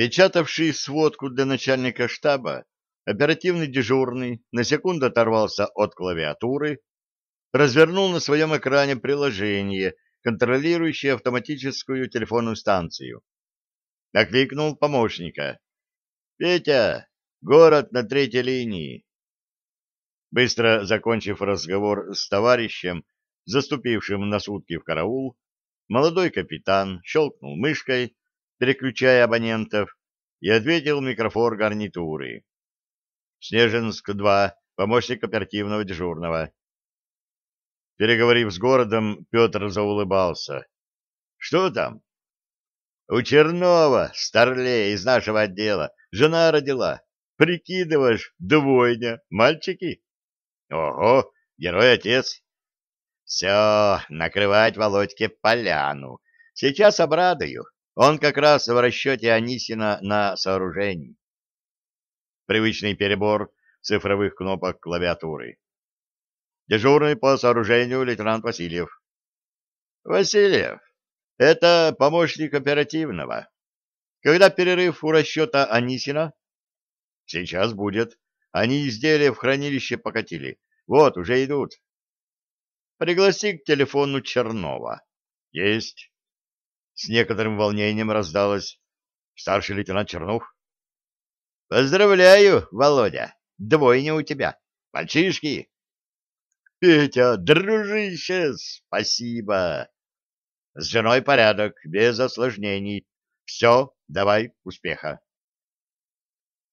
Печатавший сводку для начальника штаба, оперативный дежурный на секунду оторвался от клавиатуры, развернул на своем экране приложение, контролирующее автоматическую телефонную станцию. Окликнул помощника. «Петя, город на третьей линии». Быстро закончив разговор с товарищем, заступившим на сутки в караул, молодой капитан щелкнул мышкой, переключая абонентов, и ответил микрофон гарнитуры. «Снежинск-2, помощник оперативного дежурного». Переговорив с городом, Петр заулыбался. «Что там?» «У Чернова, старлея из нашего отдела, жена родила. Прикидываешь, двойня, мальчики?» «Ого, герой-отец!» «Все, накрывать Володьке поляну. Сейчас обрадую. Он как раз в расчете Анисина на сооружении. Привычный перебор цифровых кнопок клавиатуры. Дежурный по сооружению лейтенант Васильев. Васильев, это помощник оперативного. Когда перерыв у расчета Анисина? Сейчас будет. Они изделия в хранилище покатили. Вот, уже идут. Пригласи к телефону Чернова. Есть. С некоторым волнением раздалось. Старший лейтенант Чернов. Поздравляю, Володя. Двойня у тебя. Мальчишки. Петя, дружище, спасибо. С женой порядок, без осложнений. Все, давай, успеха.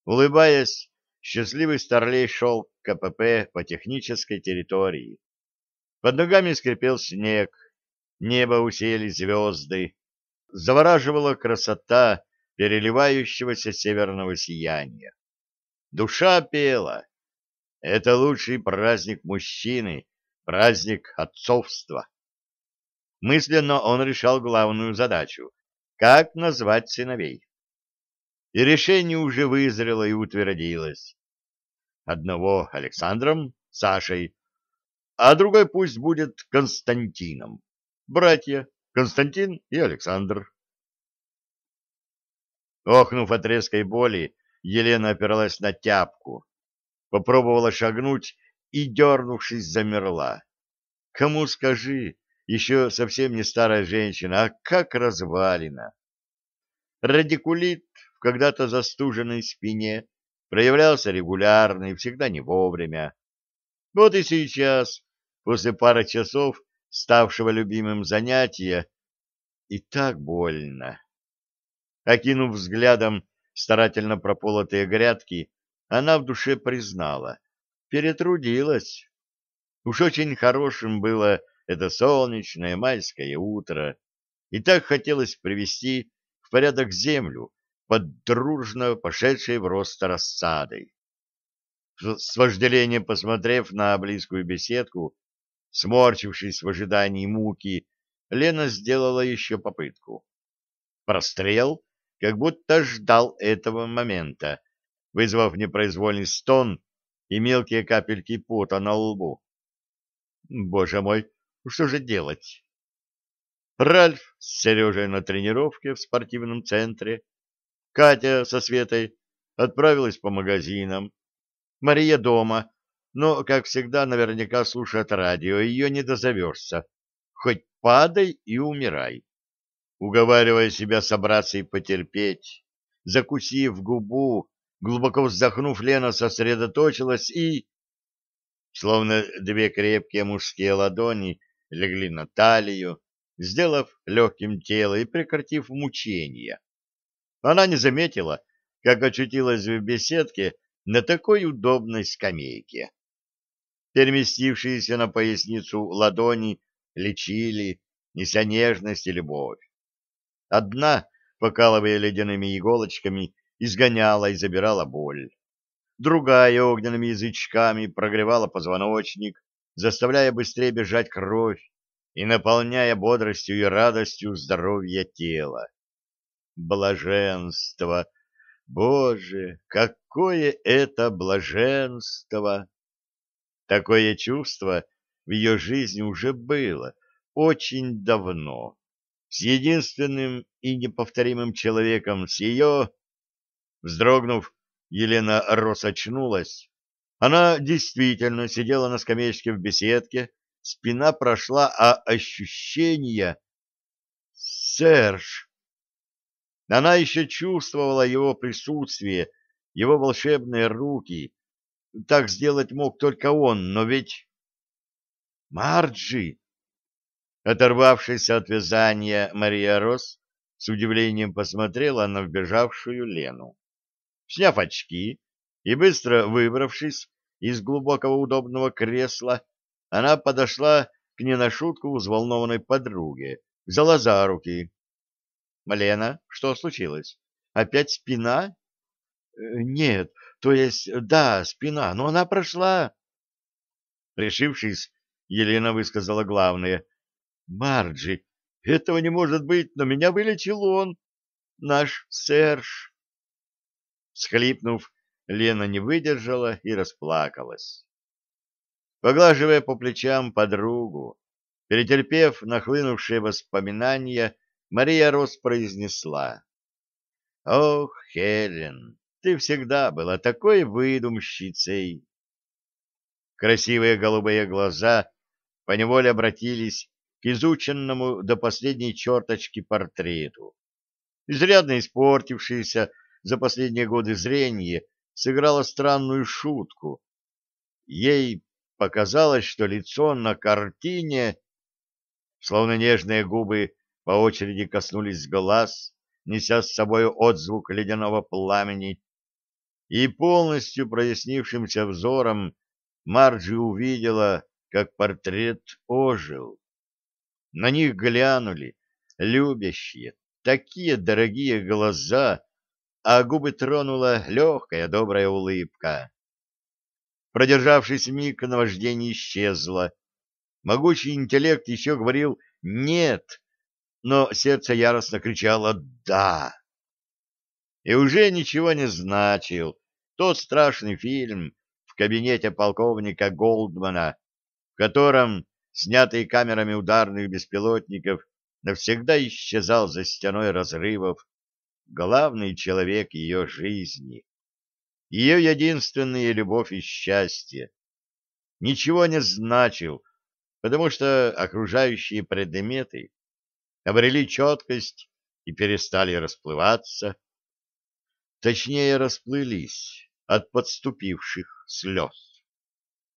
Улыбаясь, счастливый старлей шел к КПП по технической территории. Под ногами скрипел снег, небо усеяли звезды, завораживала красота переливающегося северного сияния. Душа пела. Это лучший праздник мужчины, праздник отцовства. Мысленно он решал главную задачу — как назвать сыновей. И решение уже вызрело и утвердилось. Одного Александром, Сашей, а другой пусть будет Константином. Братья, Константин и Александр. Охнув от резкой боли, Елена опиралась на тяпку, попробовала шагнуть и, дернувшись, замерла. Кому скажи, еще совсем не старая женщина, а как развалина. Радикулит в когда-то застуженной спине проявлялся регулярно и всегда не вовремя. Вот и сейчас, после пары часов, ставшего любимым занятия, и так больно. Окинув взглядом старательно прополотые грядки, она в душе признала, перетрудилась. Уж очень хорошим было это солнечное майское утро, и так хотелось привести в порядок землю под дружно пошедшей в рост рассадой. С вожделением посмотрев на близкую беседку, Сморчившись в ожидании муки, Лена сделала еще попытку. Прострел, как будто ждал этого момента, вызвав непроизвольный стон и мелкие капельки пота на лбу. Боже мой, что же делать? Ральф с Сережей на тренировке в спортивном центре, Катя со Светой отправилась по магазинам, Мария дома, но, как всегда, наверняка слушает радио, ее не дозовешься. Хоть падай и умирай. Уговаривая себя собраться и потерпеть, закусив губу, глубоко вздохнув, Лена сосредоточилась и... Словно две крепкие мужские ладони легли на талию, сделав легким тело и прекратив мучения. Она не заметила, как очутилась в беседке на такой удобной скамейке переместившиеся на поясницу ладони, лечили, неся нежность и любовь. Одна, покалывая ледяными иголочками, изгоняла и забирала боль. Другая огненными язычками прогревала позвоночник, заставляя быстрее бежать кровь и наполняя бодростью и радостью здоровье тела. Блаженство! Боже, какое это блаженство! Такое чувство в ее жизни уже было очень давно, с единственным и неповторимым человеком, с ее Вздрогнув, Елена Рос очнулась. Она действительно сидела на скамеечке в беседке, спина прошла, а ощущения... Серж! Она еще чувствовала его присутствие, его волшебные руки. Так сделать мог только он, но ведь... Марджи! Оторвавшись от вязания, Мария Рос с удивлением посмотрела на вбежавшую Лену. Сняв очки и быстро выбравшись из глубокого удобного кресла, она подошла к не на шутку взволнованной подруге, взяла за руки. — Малена, что случилось? Опять спина? — Нет, то есть, да, спина, но она прошла. Решившись, Елена высказала главное. — Марджи, этого не может быть, но меня вылечил он, наш Серж. Схлипнув, Лена не выдержала и расплакалась. Поглаживая по плечам подругу, перетерпев нахлынувшие воспоминания, Мария Рос произнесла. — Ох, Хелен, ты всегда была такой выдумщицей. Красивые голубые глаза поневоле обратились к изученному до последней черточки портрету. Изрядно испортившийся за последние годы зрение сыграло странную шутку. Ей показалось, что лицо на картине, словно нежные губы по очереди коснулись глаз, неся с собой отзвук ледяного пламени, и полностью прояснившимся взором Марджи увидела, как портрет ожил. На них глянули любящие, такие дорогие глаза, а губы тронула легкая добрая улыбка. Продержавшись миг, наваждение исчезло. Могучий интеллект еще говорил «нет», но сердце яростно кричало «да». И уже ничего не значил тот страшный фильм в кабинете полковника Голдмана, в котором, снятый камерами ударных беспилотников, навсегда исчезал за стеной разрывов главный человек ее жизни, ее единственная любовь и счастье. Ничего не значил, потому что окружающие предметы обрели четкость и перестали расплываться, точнее расплылись от подступивших слез.